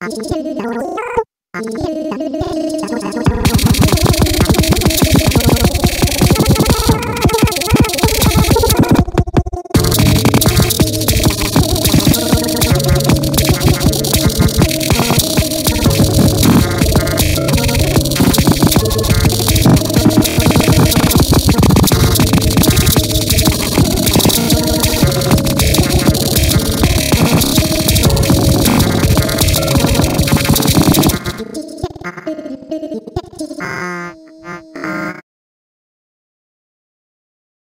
啊！ 아.